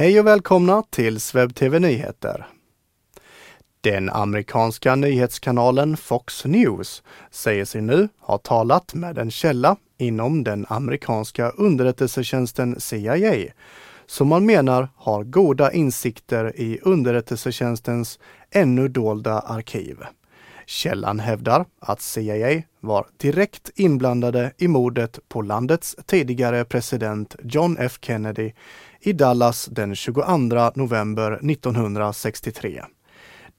Hej och välkomna till Sveb TV Nyheter. Den amerikanska nyhetskanalen Fox News säger sig nu ha talat med en källa inom den amerikanska underrättelsetjänsten CIA som man menar har goda insikter i underrättelsetjänstens ännu dolda arkiv. Källan hävdar att CIA var direkt inblandade i mordet på landets tidigare president John F Kennedy i Dallas den 22 november 1963.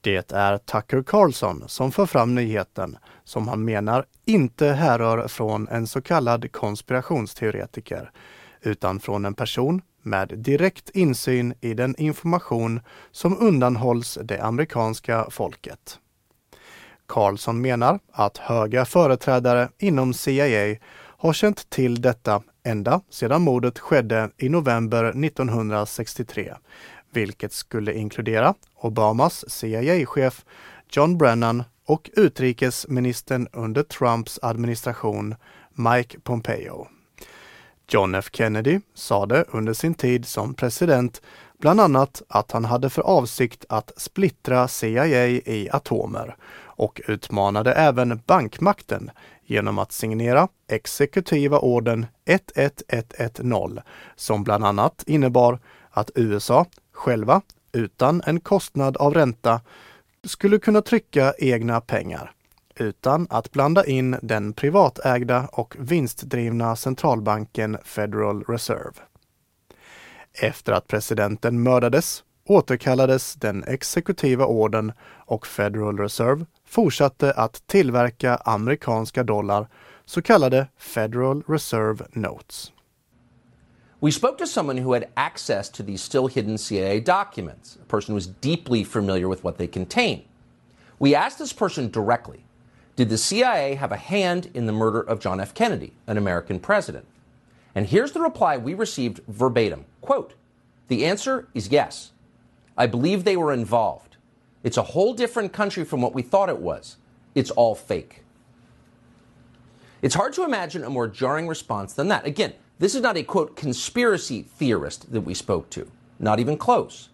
Det är Tucker Carlson som för fram nyheten som han menar inte härrör från en så kallad konspirationsteoretiker utan från en person med direkt insyn i den information som undanhålls det amerikanska folket. Carlson menar att höga företrädare inom CIA har känt till detta ända sedan mordet skedde i november 1963, vilket skulle inkludera Obamas CIA-chef John Brennan och utrikesministern under Trumps administration Mike Pompeo. John F Kennedy sade under sin tid som president bland annat att han hade för avsikt att splittra CIA i atomer och utmanade även bankmakten genom att signera exekutiva orden 11110 som bland annat innebar att USA själva utan en kostnad av ränta skulle kunna trycka egna pengar utan att blanda in den privatägda och vinstdrivna centralbanken Federal Reserve. Efter att presidenten mördades återkallades den exekutiva orden och Federal Reserve fortsatte att tillverka amerikanska dollar, så kallade Federal Reserve Notes. We spoke to someone who had access to these still hidden CIA documents, a person who was deeply familiar with what they contain. We asked this person directly Did the CIA have a hand in the murder of John F. Kennedy, an American president? And here's the reply we received verbatim quote, The answer is yes. I believe they were involved. It's a whole different country from what we thought it was. It's all fake. It's hard to imagine a more jarring response than that. Again, this is not a quote conspiracy theorist that we spoke to, not even close.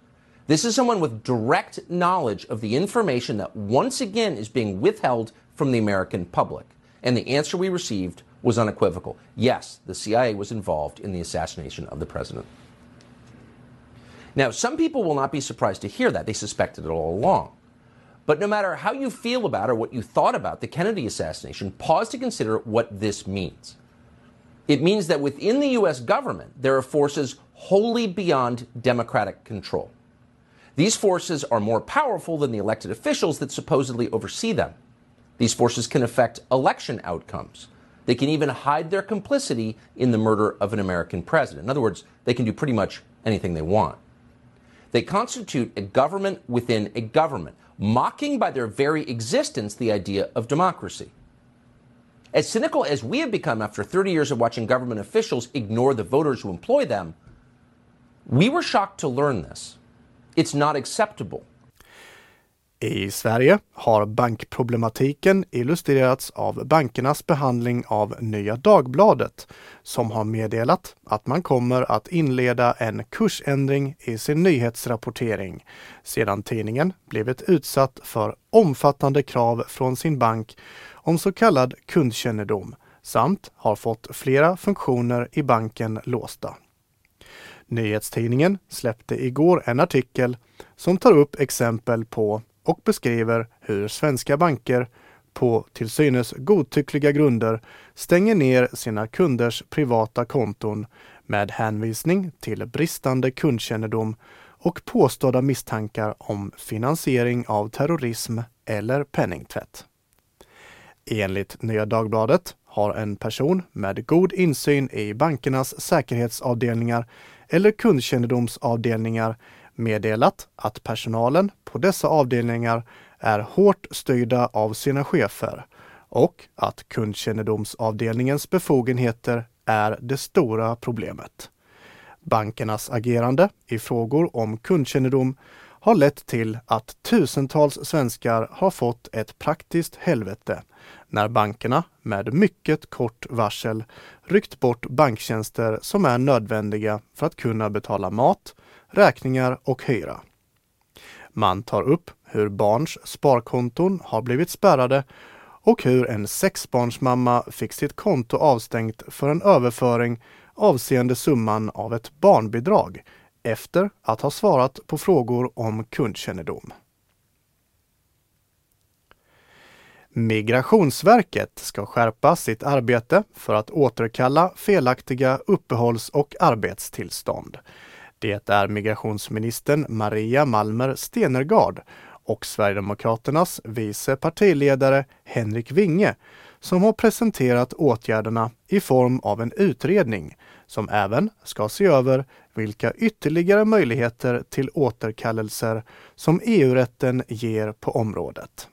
This is someone with direct knowledge of the information that once again is being withheld from the American public. And the answer we received was unequivocal. Yes, the CIA was involved in the assassination of the president. Now, some people will not be surprised to hear that. They suspected it all along. But no matter how you feel about or what you thought about the Kennedy assassination, pause to consider what this means. It means that within the U.S. government, there are forces wholly beyond democratic control. These forces are more powerful than the elected officials that supposedly oversee them. These forces can affect election outcomes. They can even hide their complicity in the murder of an American president. In other words, they can do pretty much anything they want. They constitute a government within a government, mocking by their very existence the idea of democracy. As cynical as we have become after 30 years of watching government officials ignore the voters who employ them, we were shocked to learn this. It's not acceptable. I Sverige har bankproblematiken illustrerats av bankernas behandling av Nya Dagbladet som har meddelat att man kommer att inleda en kursändring i sin nyhetsrapportering sedan tidningen blivit utsatt för omfattande krav från sin bank om så kallad kundkännedom samt har fått flera funktioner i banken låsta. Nyhetstidningen släppte igår en artikel som tar upp exempel på och beskriver hur svenska banker på till synes godtyckliga grunder stänger ner sina kunders privata konton med hänvisning till bristande kundkännedom och påstådda misstankar om finansiering av terrorism eller penningtvätt. Enligt Nya Dagbladet har en person med god insyn i bankernas säkerhetsavdelningar eller kundkännedomsavdelningar meddelat att personalen på dessa avdelningar är hårt styrda av sina chefer och att kundkännedomsavdelningens befogenheter är det stora problemet. Bankernas agerande i frågor om kundkännedom har lett till att tusentals svenskar har fått ett praktiskt helvete när bankerna med mycket kort varsel ryckt bort banktjänster som är nödvändiga för att kunna betala mat, räkningar och hyra. Man tar upp hur barns sparkonton har blivit spärrade och hur en sexbarnsmamma fick sitt konto avstängt för en överföring avseende summan av ett barnbidrag efter att ha svarat på frågor om kundkännedom. Migrationsverket ska skärpa sitt arbete för att återkalla felaktiga uppehålls och arbetstillstånd. Det är migrationsministern Maria Malmer Stenergard och Sverigedemokraternas vice partiledare Henrik Winge som har presenterat åtgärderna i form av en utredning som även ska se över vilka ytterligare möjligheter till återkallelser som EU-rätten ger på området.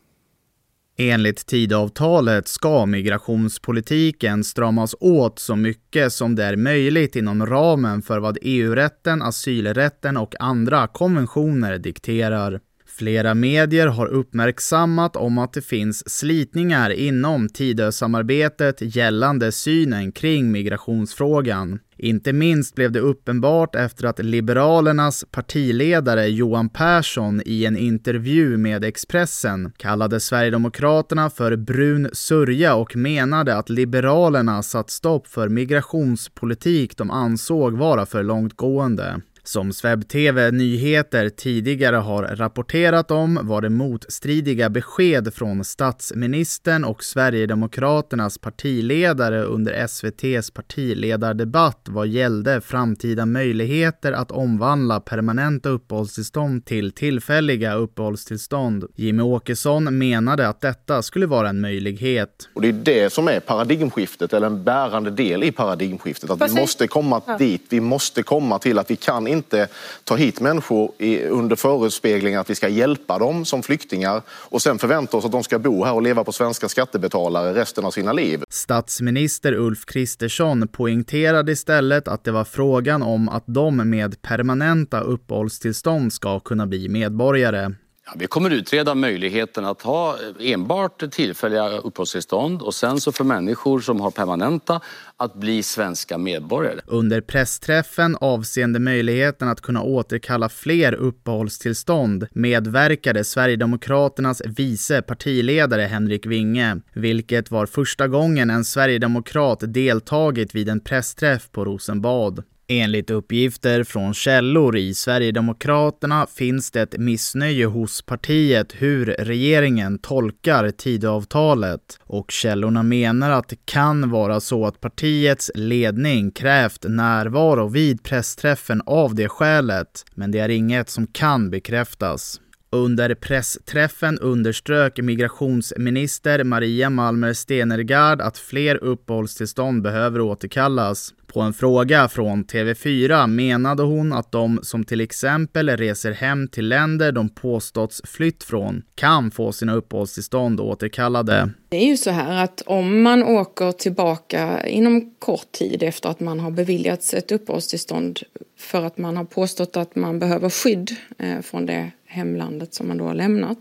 Enligt tidavtalet ska migrationspolitiken stramas åt så mycket som det är möjligt inom ramen för vad EU-rätten, asylrätten och andra konventioner dikterar. Flera medier har uppmärksammat om att det finns slitningar inom Tidösamarbetet gällande synen kring migrationsfrågan. Inte minst blev det uppenbart efter att Liberalernas partiledare Johan Persson i en intervju med Expressen kallade Sverigedemokraterna för brun sörja och menade att Liberalerna satt stopp för migrationspolitik de ansåg vara för långtgående. Som Sveb TV Nyheter tidigare har rapporterat om var det motstridiga besked från statsministern och Sverigedemokraternas partiledare under SVTs partiledardebatt vad gällde framtida möjligheter att omvandla permanenta uppehållstillstånd till tillfälliga uppehållstillstånd. Jimmy Åkesson menade att detta skulle vara en möjlighet. Och det är det som är paradigmskiftet, eller en bärande del i paradigmskiftet. Att vi måste komma dit, vi måste komma till att vi kan inte ta hit människor i, under förespegling att vi ska hjälpa dem som flyktingar och sen förvänta oss att de ska bo här och leva på svenska skattebetalare resten av sina liv. Statsminister Ulf Kristersson poängterade istället att det var frågan om att de med permanenta uppehållstillstånd ska kunna bli medborgare. Ja, vi kommer utreda möjligheten att ha enbart tillfälliga uppehållstillstånd och sen så för människor som har permanenta att bli svenska medborgare. Under pressträffen avseende möjligheten att kunna återkalla fler uppehållstillstånd medverkade Sverigedemokraternas vice partiledare Henrik Winge, vilket var första gången en sverigedemokrat deltagit vid en pressträff på Rosenbad. Enligt uppgifter från källor i Sverigedemokraterna finns det ett missnöje hos partiet hur regeringen tolkar Tidöavtalet och källorna menar att det kan vara så att partiets ledning krävt närvaro vid pressträffen av det skälet, men det är inget som kan bekräftas. Under pressträffen underströk migrationsminister Maria Malmer Stenergard att fler uppehållstillstånd behöver återkallas. På en fråga från TV4 menade hon att de som till exempel reser hem till länder de påståtts flytt från kan få sina uppehållstillstånd återkallade. Det är ju så här att om man åker tillbaka inom kort tid efter att man har beviljats ett uppehållstillstånd för att man har påstått att man behöver skydd eh, från det hemlandet som man då har lämnat.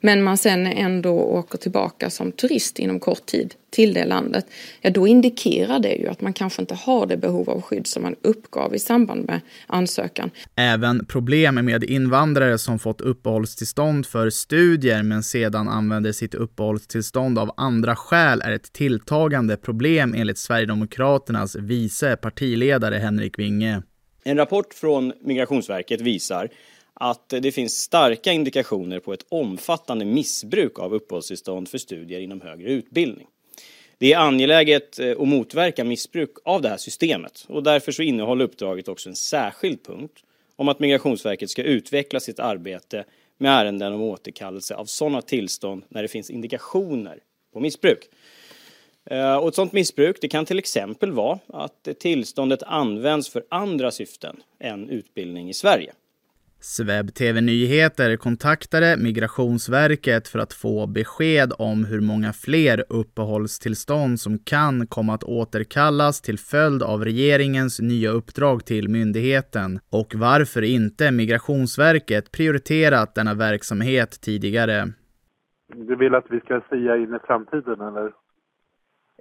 Men man sen ändå åker tillbaka som turist inom kort tid till det landet. Ja, då indikerar det ju att man kanske inte har det behov av skydd som man uppgav i samband med ansökan. Även problem med invandrare som fått uppehållstillstånd för studier men sedan använder sitt uppehållstillstånd av andra skäl är ett tilltagande problem enligt Sverigedemokraternas vice partiledare Henrik Winge. En rapport från Migrationsverket visar att det finns starka indikationer på ett omfattande missbruk av uppehållstillstånd för studier inom högre utbildning. Det är angeläget eh, att motverka missbruk av det här systemet och därför så innehåller uppdraget också en särskild punkt om att Migrationsverket ska utveckla sitt arbete med ärenden om återkallelse av sådana tillstånd när det finns indikationer på missbruk. Eh, och ett sådant missbruk det kan till exempel vara att tillståndet används för andra syften än utbildning i Sverige. Sveb TV Nyheter kontaktade Migrationsverket för att få besked om hur många fler uppehållstillstånd som kan komma att återkallas till följd av regeringens nya uppdrag till myndigheten och varför inte Migrationsverket prioriterat denna verksamhet tidigare. Du vill att vi ska säga in i framtiden eller?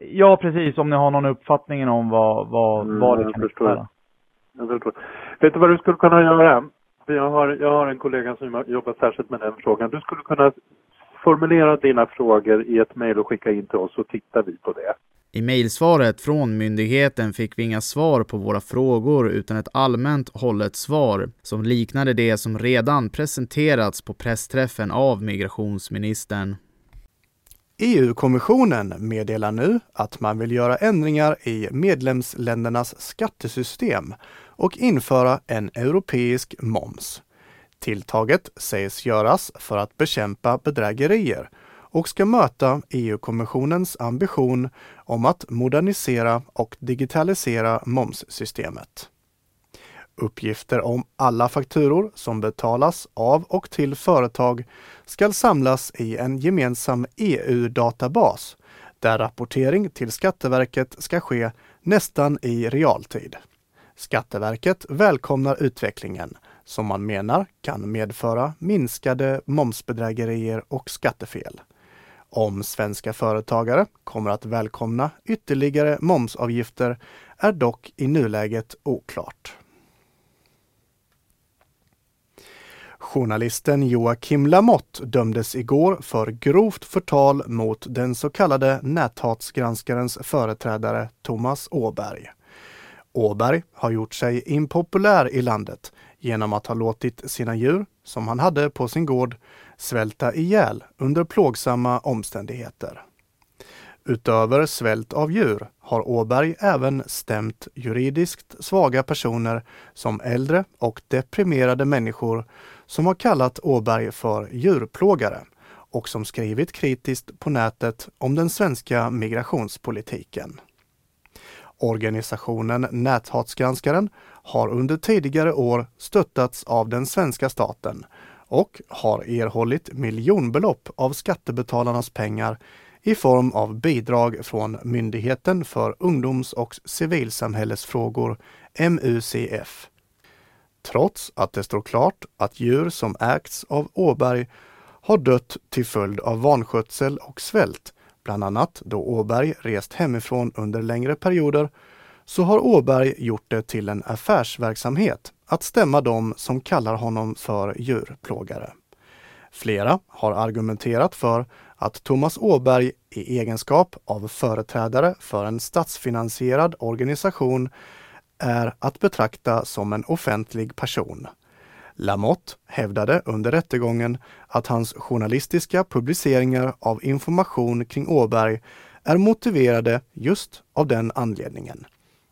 Ja, precis. Om ni har någon uppfattning om vad, vad, mm, vad det kan förstår. Jag förstår. Vet du vad du skulle kunna göra? Jag har, jag har en kollega som jobbar särskilt med den frågan. Du skulle kunna formulera dina frågor i ett mejl och skicka in till oss så tittar vi på det. I mejlsvaret från myndigheten fick vi inga svar på våra frågor utan ett allmänt hållet svar som liknade det som redan presenterats på pressträffen av migrationsministern. EU-kommissionen meddelar nu att man vill göra ändringar i medlemsländernas skattesystem och införa en europeisk moms. Tilltaget sägs göras för att bekämpa bedrägerier och ska möta EU-kommissionens ambition om att modernisera och digitalisera momssystemet. Uppgifter om alla fakturor som betalas av och till företag ska samlas i en gemensam EU-databas där rapportering till Skatteverket ska ske nästan i realtid. Skatteverket välkomnar utvecklingen som man menar kan medföra minskade momsbedrägerier och skattefel. Om svenska företagare kommer att välkomna ytterligare momsavgifter är dock i nuläget oklart. Journalisten Joakim Lamotte dömdes igår för grovt förtal mot den så kallade näthatsgranskarens företrädare Thomas Åberg. Åberg har gjort sig impopulär i landet genom att ha låtit sina djur, som han hade på sin gård, svälta ihjäl under plågsamma omständigheter. Utöver svält av djur har Åberg även stämt juridiskt svaga personer som äldre och deprimerade människor som har kallat Åberg för djurplågare och som skrivit kritiskt på nätet om den svenska migrationspolitiken. Organisationen Näthatsgranskaren har under tidigare år stöttats av den svenska staten och har erhållit miljonbelopp av skattebetalarnas pengar i form av bidrag från Myndigheten för ungdoms och civilsamhällesfrågor, MUCF. Trots att det står klart att djur som ägts av Åberg har dött till följd av vanskötsel och svält, bland annat då Åberg rest hemifrån under längre perioder, så har Åberg gjort det till en affärsverksamhet att stämma dem som kallar honom för djurplågare. Flera har argumenterat för att Thomas Åberg i egenskap av företrädare för en statsfinansierad organisation är att betrakta som en offentlig person. Lamotte hävdade under rättegången att hans journalistiska publiceringar av information kring Åberg är motiverade just av den anledningen.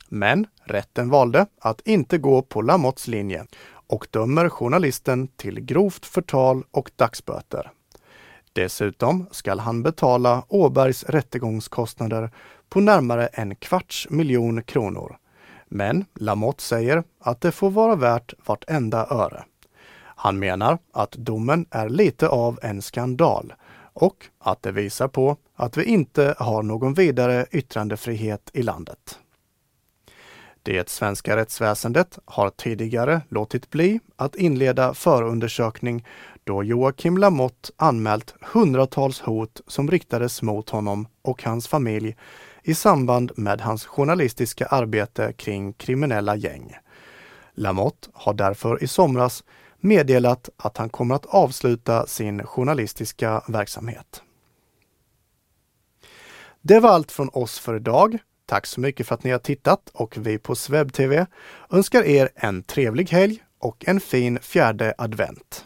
Men rätten valde att inte gå på Lamottes linje och dömer journalisten till grovt förtal och dagsböter. Dessutom skall han betala Åbergs rättegångskostnader på närmare en kvarts miljon kronor. Men Lamotte säger att det får vara värt vartenda öre. Han menar att domen är lite av en skandal och att det visar på att vi inte har någon vidare yttrandefrihet i landet. Det svenska rättsväsendet har tidigare låtit bli att inleda förundersökning då Joakim Lamotte anmält hundratals hot som riktades mot honom och hans familj i samband med hans journalistiska arbete kring kriminella gäng. Lamotte har därför i somras meddelat att han kommer att avsluta sin journalistiska verksamhet. Det var allt från oss för idag. Tack så mycket för att ni har tittat och vi på SvebTV önskar er en trevlig helg och en fin fjärde advent.